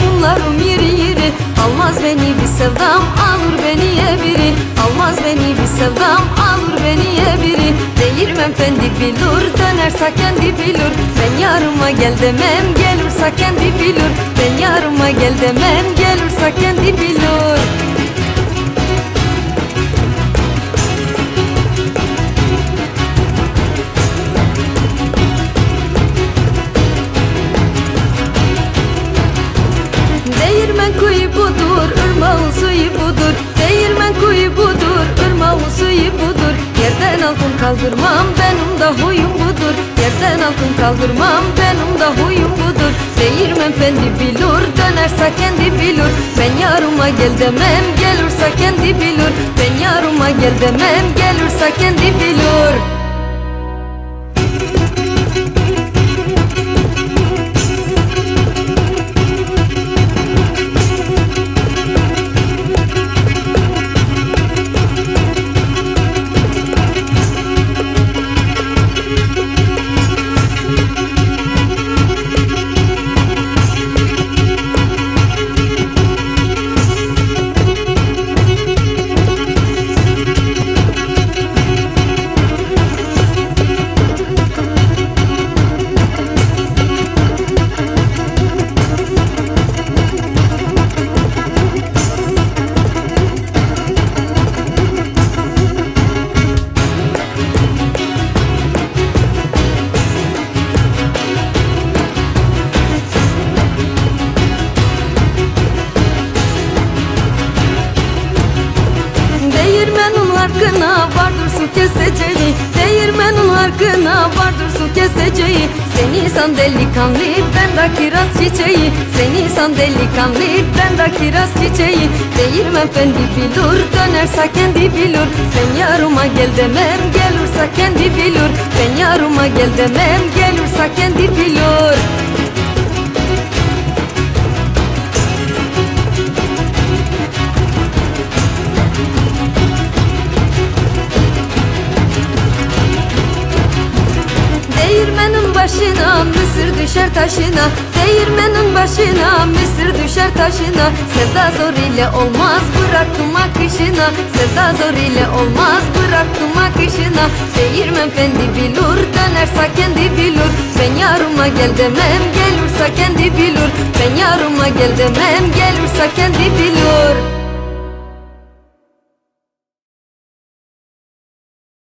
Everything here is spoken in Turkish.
kollarım yeri yeri. Almaz beni bir sevdam alır beni biri Almaz beni bir sevdam alır beni biri Değirmen fendi bilur dönerse kendi bilur Ben yarıma gel demem gelirse kendi bilur Ben yarıma gel demem gelirse kendi bilur altın kaldırmam, benim da huyum budur. Yerden altın kaldırmam, benim da huyum budur. Değirmen fendi bilur, dönerse kendi bilur. Ben yarıma gel demem, gelirse kendi bilur. Ben yarıma gel demem, gelirse kendi bilur su keseceği Değirmenin hakkına vardır su keseceği. Seni san delikanlı ben de kiraz çiçeği. Seni san delikanlı ben de kiraz çiçeği. Değirmen fendi bilur dönerse kendi bilur. Ben yarıma gel demem gelirse kendi bilur. Ben yarıma gel demem gelirse kendi bilur düşer taşına Değirmenin başına mısır düşer taşına. Sevda zor ile olmaz bıraktım akışına. Sevda zor ile olmaz bıraktım akışına. Değirmen fendi bilur dönerse kendi bilur. Ben yarıma gel demem gelirse kendi bilur. Ben yarıma gel demem gelirse kendi